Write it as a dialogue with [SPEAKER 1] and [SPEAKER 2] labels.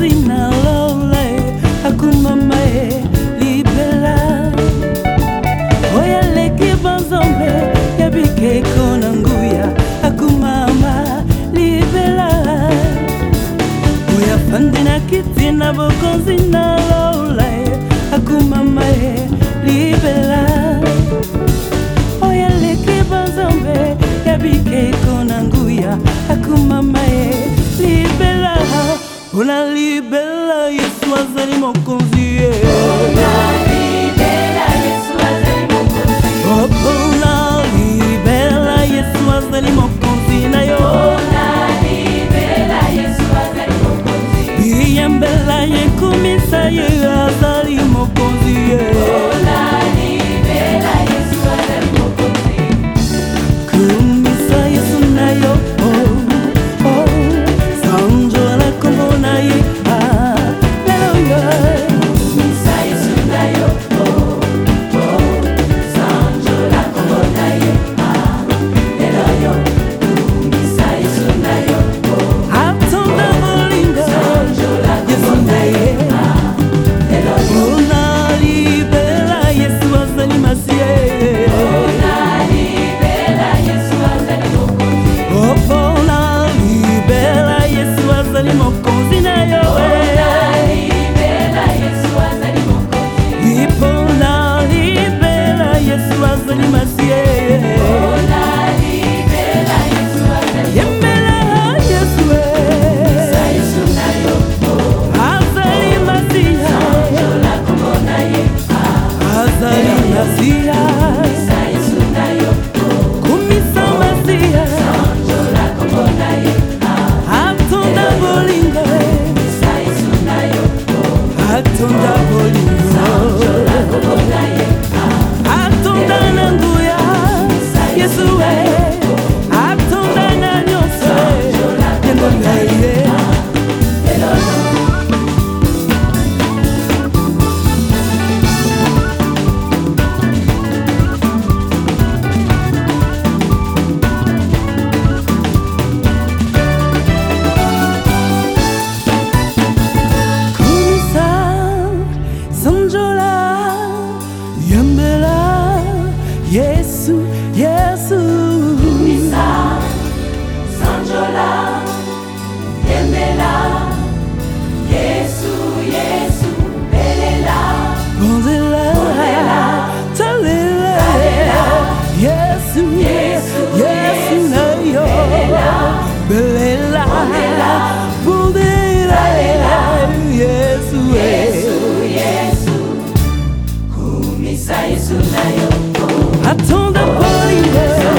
[SPEAKER 1] zina lola akun mama e libela oyo aleki banzambe ya bikeko na nguya akun mama libela oyo afandi na kiti na bokonzi na lola akun mama e libela oyo aleki banzambe ya bikeko na nguya akun mama mpona libela yesu azali mokonzi ye oh, yeah. Yesu, Yesu Kumisa, sanjola, yemela Yesu, Yesu, belela Bondela, bondela, talela, talela Yesu, Yesu, Yesu, nayo Belela, belela, bondela, Talela, Yesu, Yesu, Yesu Kumisa, Yesu nayo I told the boy